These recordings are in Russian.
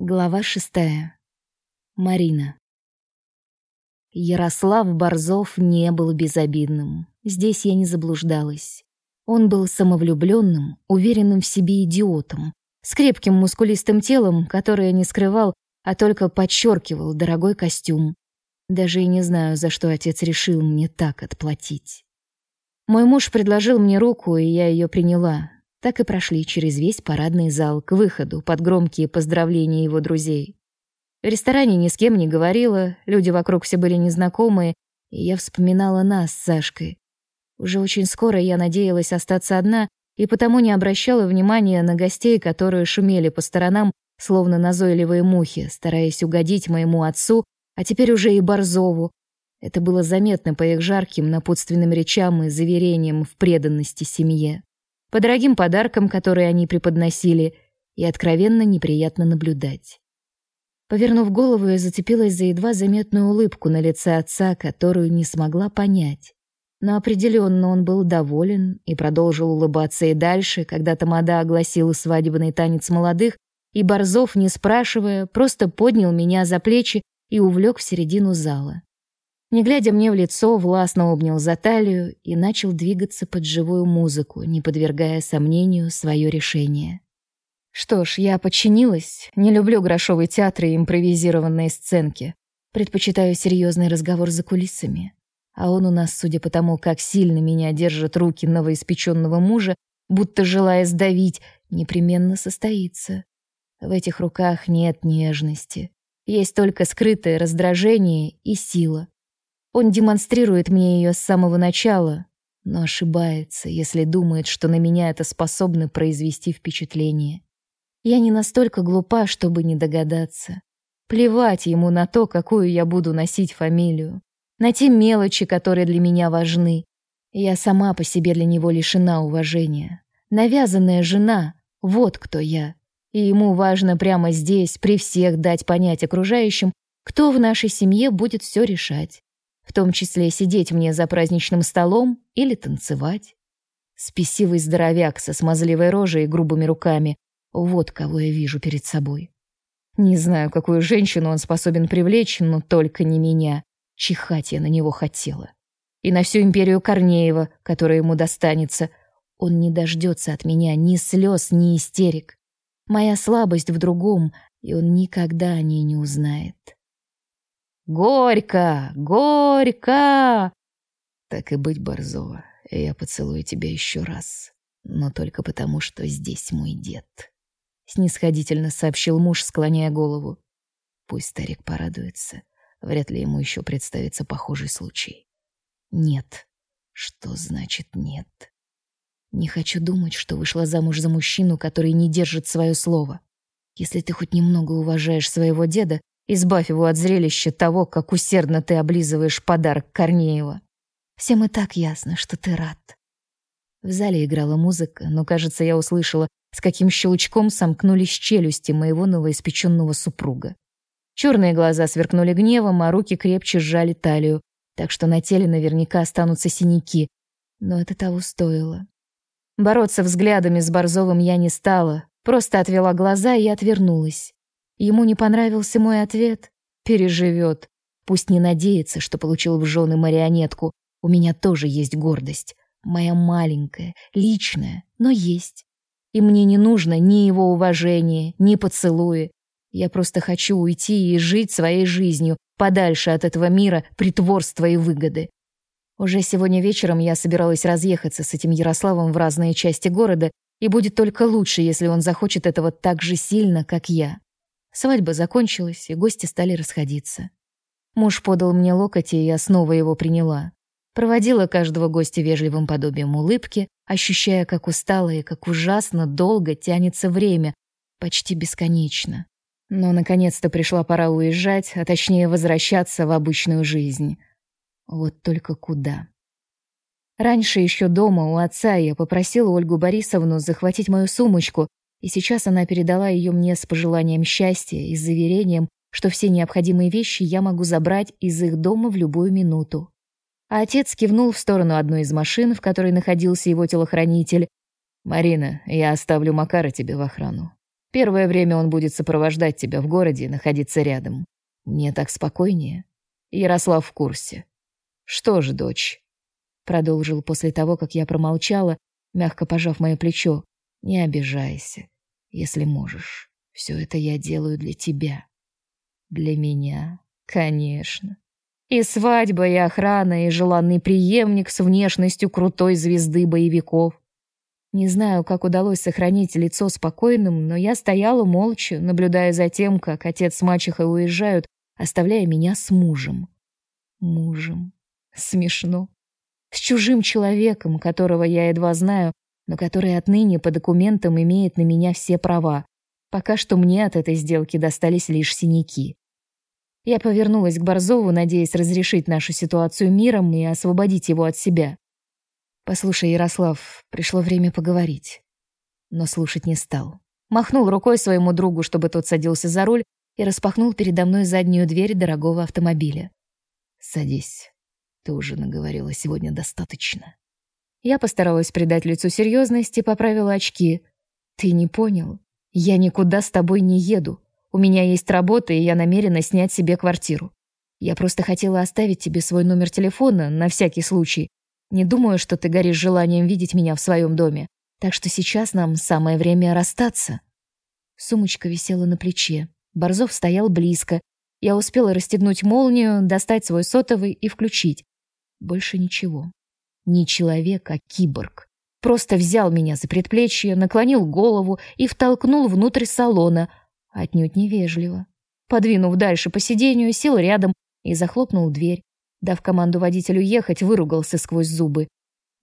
Глава шестая. Марина. Ярослав Борзов не был безобидным. Здесь я не заблуждалась. Он был самовлюбленным, уверенным в себе идиотом, с крепким мускулистым телом, которое не скрывал, а только подчеркивал дорогой костюм. Даже и не знаю, за что отец решил мне так отплатить. Мой муж предложил мне руку, и я ее приняла, так и прошли через весь парадный зал к выходу под громкие поздравления его друзей. В ресторане ни с кем не говорила, люди вокруг все были незнакомые, и я вспоминала нас с Сашкой. Уже очень скоро я надеялась остаться одна, и потому не обращала внимания на гостей, которые шумели по сторонам, словно назойливые мухи, стараясь угодить моему отцу, а теперь уже и Борзову. Это было заметно по их жарким напутственным речам и заверениям в преданности семье по дорогим подаркам, которые они преподносили, и откровенно неприятно наблюдать. Повернув голову, я зацепилась за едва заметную улыбку на лице отца, которую не смогла понять. Но определенно он был доволен и продолжил улыбаться и дальше, когда тамада огласила свадебный танец молодых, и Борзов, не спрашивая, просто поднял меня за плечи и увлек в середину зала. Не глядя мне в лицо, властно обнял за талию и начал двигаться под живую музыку, не подвергая сомнению свое решение. Что ж, я подчинилась. Не люблю грошовый театр и импровизированные сценки. Предпочитаю серьезный разговор за кулисами. А он у нас, судя по тому, как сильно меня держат руки новоиспеченного мужа, будто желая сдавить, непременно состоится. В этих руках нет нежности. Есть только скрытое раздражение и сила. Он демонстрирует мне ее с самого начала, но ошибается, если думает, что на меня это способно произвести впечатление. Я не настолько глупа, чтобы не догадаться. Плевать ему на то, какую я буду носить фамилию, на те мелочи, которые для меня важны. Я сама по себе для него лишена уважения. Навязанная жена — вот кто я. И ему важно прямо здесь, при всех дать понять окружающим, кто в нашей семье будет все решать в том числе сидеть мне за праздничным столом или танцевать. Спесивый здоровяк со смазливой рожей и грубыми руками — вот кого я вижу перед собой. Не знаю, какую женщину он способен привлечь, но только не меня. Чихать я на него хотела. И на всю империю Корнеева, которая ему достанется. Он не дождется от меня ни слез, ни истерик. Моя слабость в другом, и он никогда о ней не узнает. Горько! Горько!» «Так и быть, Борзова, я поцелую тебя еще раз, но только потому, что здесь мой дед», — снисходительно сообщил муж, склоняя голову. «Пусть старик порадуется, вряд ли ему еще представится похожий случай». «Нет». «Что значит нет?» «Не хочу думать, что вышла замуж за мужчину, который не держит свое слово. Если ты хоть немного уважаешь своего деда, Избавь его от зрелища того, как усердно ты облизываешь подарок Корнеева. Всем и так ясно, что ты рад. В зале играла музыка, но, кажется, я услышала, с каким щелчком сомкнулись челюсти моего новоиспеченного супруга. Черные глаза сверкнули гневом, а руки крепче сжали талию, так что на теле наверняка останутся синяки. Но это того стоило. Бороться взглядами с Борзовым я не стала, просто отвела глаза и отвернулась. Ему не понравился мой ответ? Переживет. Пусть не надеется, что получил в жены марионетку. У меня тоже есть гордость. Моя маленькая, личная, но есть. И мне не нужно ни его уважения, ни поцелуи. Я просто хочу уйти и жить своей жизнью, подальше от этого мира притворства и выгоды. Уже сегодня вечером я собиралась разъехаться с этим Ярославом в разные части города, и будет только лучше, если он захочет этого так же сильно, как я. Свадьба закончилась, и гости стали расходиться. Муж подал мне локоть, и я снова его приняла. Проводила каждого гостя вежливым подобием улыбки, ощущая, как устало и как ужасно долго тянется время, почти бесконечно. Но наконец-то пришла пора уезжать, а точнее возвращаться в обычную жизнь. Вот только куда? Раньше еще дома у отца я попросила Ольгу Борисовну захватить мою сумочку, и сейчас она передала ее мне с пожеланием счастья и заверением, что все необходимые вещи я могу забрать из их дома в любую минуту. А отец кивнул в сторону одной из машин, в которой находился его телохранитель. «Марина, я оставлю Макара тебе в охрану. Первое время он будет сопровождать тебя в городе и находиться рядом. Мне так спокойнее. Ярослав в курсе. Что ж, дочь, продолжил после того, как я промолчала, мягко пожав мое плечо. Не обижайся, если можешь. Все это я делаю для тебя. Для меня, конечно. И свадьба, и охрана, и желанный преемник с внешностью крутой звезды боевиков. Не знаю, как удалось сохранить лицо спокойным, но я стояла молча, наблюдая за тем, как отец с мачехой уезжают, оставляя меня с мужем. Мужем. Смешно. С чужим человеком, которого я едва знаю, но который отныне по документам имеет на меня все права. Пока что мне от этой сделки достались лишь синяки. Я повернулась к Борзову, надеясь разрешить нашу ситуацию миром и освободить его от себя. «Послушай, Ярослав, пришло время поговорить». Но слушать не стал. Махнул рукой своему другу, чтобы тот садился за руль, и распахнул передо мной заднюю дверь дорогого автомобиля. «Садись. Ты уже наговорила сегодня достаточно». Я постаралась придать лицу серьезность и поправила очки. «Ты не понял? Я никуда с тобой не еду. У меня есть работа, и я намерена снять себе квартиру. Я просто хотела оставить тебе свой номер телефона на всякий случай. Не думаю, что ты горишь желанием видеть меня в своем доме. Так что сейчас нам самое время расстаться. Сумочка висела на плече. Борзов стоял близко. Я успела расстегнуть молнию, достать свой сотовый и включить. Больше ничего. Не человек, а киборг. Просто взял меня за предплечье, наклонил голову и втолкнул внутрь салона, Отнюдь невежливо. Подвинув дальше по сиденью, сел рядом и захлопнул дверь. Дав команду водителю ехать, выругался сквозь зубы.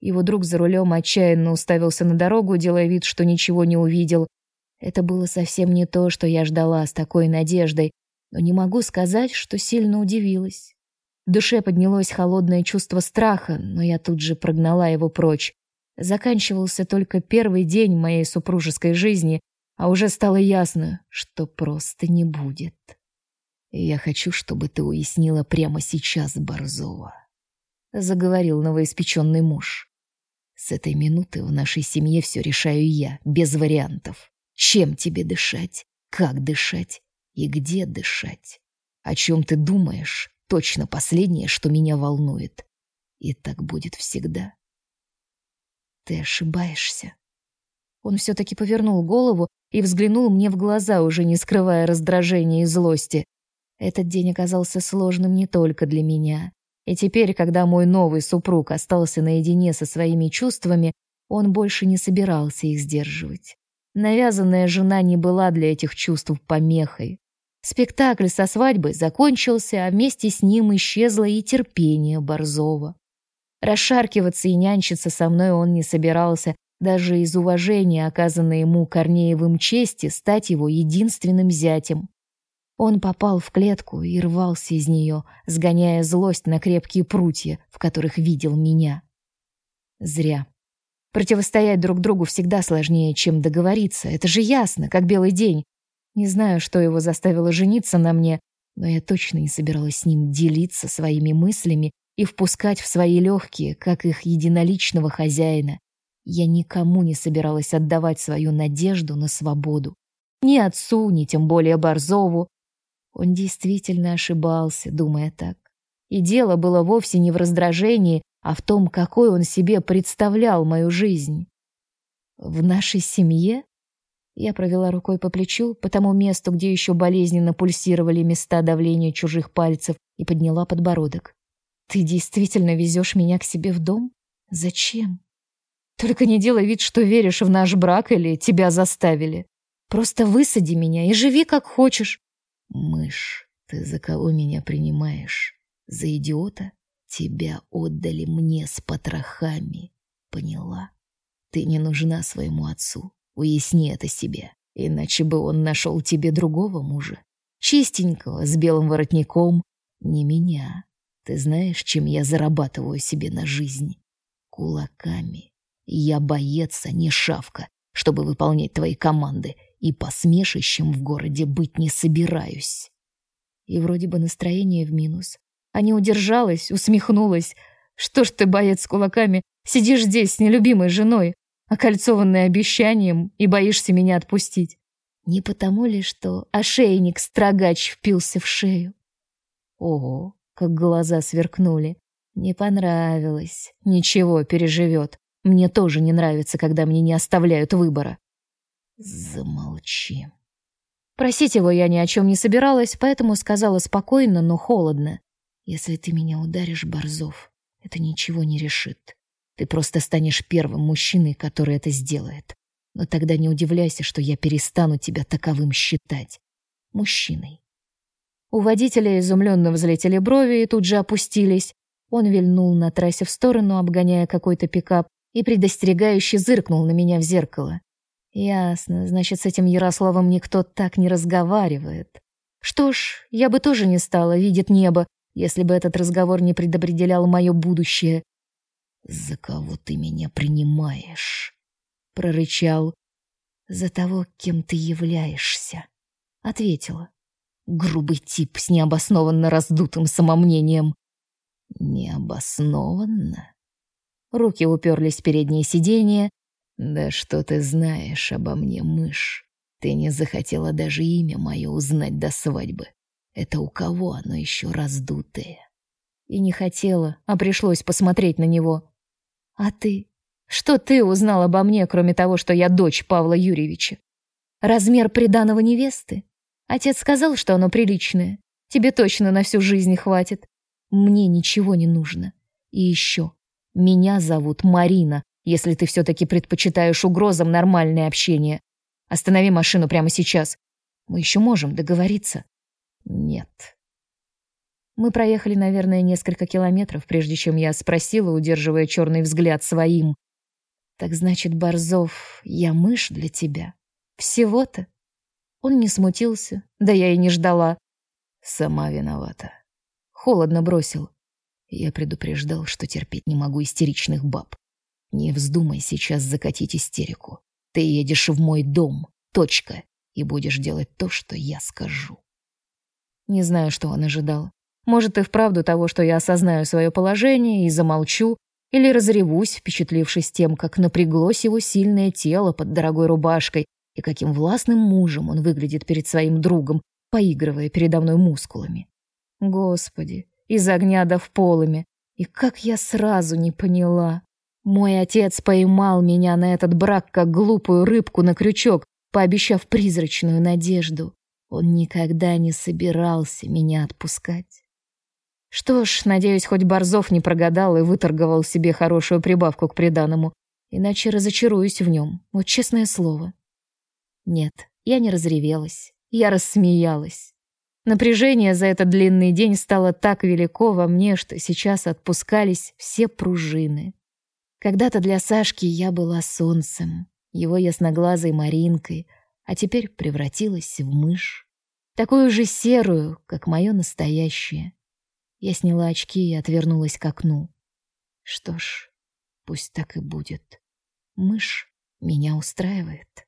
Его друг за рулем отчаянно уставился на дорогу, делая вид, что ничего не увидел. Это было совсем не то, что я ждала с такой надеждой, но не могу сказать, что сильно удивилась. В душе поднялось холодное чувство страха, но я тут же прогнала его прочь. Заканчивался только первый день моей супружеской жизни, а уже стало ясно, что просто не будет. Я хочу, чтобы ты уяснила прямо сейчас, Борзова, заговорил новоиспеченный муж. С этой минуты в нашей семье все решаю я, без вариантов. Чем тебе дышать, как дышать и где дышать. О чем ты думаешь, точно последнее, что меня волнует. И так будет всегда. Ты ошибаешься. Он все-таки повернул голову и взглянул мне в глаза, уже не скрывая раздражения и злости. Этот день оказался сложным не только для меня. И теперь, когда мой новый супруг остался наедине со своими чувствами, он больше не собирался их сдерживать. Навязанная жена не была для этих чувств помехой. Спектакль со свадьбой закончился, а вместе с ним исчезло и терпение Борзова. Расшаркиваться и нянчиться со мной он не собирался, даже из уважения, оказанной ему Корнеевым чести, стать его единственным зятем. Он попал в клетку и рвался из нее, сгоняя злость на крепкие прутья, в которых видел меня. Зря. Противостоять друг другу всегда сложнее, чем договориться. Это же ясно, как белый день. Не знаю, что его заставило жениться на мне, но я точно не собиралась с ним делиться своими мыслями и впускать в свои легкие, как их единоличного хозяина. Я никому не собиралась отдавать свою надежду на свободу. Ни отцу, ни тем более Борзову. Он действительно ошибался, думая так. И дело было вовсе не в раздражении, а в том, какой он себе представлял мою жизнь. В нашей семье я провела рукой по плечу, по тому месту, где еще болезненно пульсировали места давления чужих пальцев, и подняла подбородок. Ты действительно везешь меня к себе в дом? Зачем? Только не делай вид, что веришь в наш брак или тебя заставили. Просто высади меня и живи как хочешь. Мышь, ты за кого меня принимаешь? За идиота? Тебя отдали мне с потрохами. Поняла? Ты не нужна своему отцу. Уясни это себе. Иначе бы он нашел тебе другого мужа. Чистенького, с белым воротником. Не меня. Ты знаешь, чем я зарабатываю себе на жизнь? Кулаками. Я боец, а не шавка, чтобы выполнять твои команды, и посмешищем в городе быть не собираюсь. И вроде бы настроение в минус. А не удержалась, усмехнулась. Что ж ты, боец с кулаками, сидишь здесь с нелюбимой женой, окольцованной обещанием, и боишься меня отпустить? Не потому ли, что ошейник-строгач впился в шею? Ого, как глаза сверкнули. Не понравилось. Ничего, переживет. Мне тоже не нравится, когда мне не оставляют выбора. Замолчи. Просить его я ни о чем не собиралась, поэтому сказала спокойно, но холодно. Если ты меня ударишь, Борзов, это ничего не решит. Ты просто станешь первым мужчиной, который это сделает. Но тогда не удивляйся, что я перестану тебя таковым считать. Мужчиной. У водителя изумленно взлетели брови и тут же опустились. Он вильнул на трассе в сторону, обгоняя какой-то пикап, и предостерегающе зыркнул на меня в зеркало. Ясно, значит, с этим Ярославом никто так не разговаривает. Что ж, я бы тоже не стала видеть небо, если бы этот разговор не предопределял мое будущее. «За кого ты меня принимаешь?» — прорычал. «За того, кем ты являешься», — ответила. Грубый тип с необоснованно раздутым самомнением. «Необоснованно?» Руки уперлись в переднее сиденье, да что ты знаешь обо мне, мышь? Ты не захотела даже имя мое узнать до свадьбы. Это у кого оно еще раздутое? И не хотела, а пришлось посмотреть на него. А ты? Что ты узнал обо мне, кроме того, что я дочь Павла Юрьевича? Размер приданого невесты? Отец сказал, что оно приличное. Тебе точно на всю жизнь хватит. Мне ничего не нужно. И еще. Меня зовут Марина, если ты все-таки предпочитаешь угрозам нормальное общение. Останови машину прямо сейчас. Мы еще можем договориться. Нет. Мы проехали, наверное, несколько километров, прежде чем я спросила, удерживая черный взгляд своим. Так значит, Борзов, я мышь для тебя? Всего-то? Он не смутился, да я и не ждала. Сама виновата. Холодно бросил. Я предупреждал, что терпеть не могу истеричных баб. Не вздумай сейчас закатить истерику. Ты едешь в мой дом, точка, и будешь делать то, что я скажу. Не знаю, что он ожидал. Может, и вправду того, что я осознаю свое положение и замолчу, или разревусь, впечатлившись тем, как напряглось его сильное тело под дорогой рубашкой и каким властным мужем он выглядит перед своим другом, поигрывая передо мной мускулами. Господи, из огня до в полыми. И как я сразу не поняла. Мой отец поймал меня на этот брак как глупую рыбку на крючок, пообещав призрачную надежду. Он никогда не собирался меня отпускать. Что ж, надеюсь, хоть Борзов не прогадал и выторговал себе хорошую прибавку к приданому, иначе разочаруюсь в нем, вот честное слово. Нет, я не разревелась, я рассмеялась. Напряжение за этот длинный день стало так велико во мне, что сейчас отпускались все пружины. Когда-то для Сашки я была солнцем, его ясноглазой Маринкой, а теперь превратилась в мышь. Такую же серую, как мое настоящее. Я сняла очки и отвернулась к окну. Что ж, пусть так и будет. Мышь меня устраивает.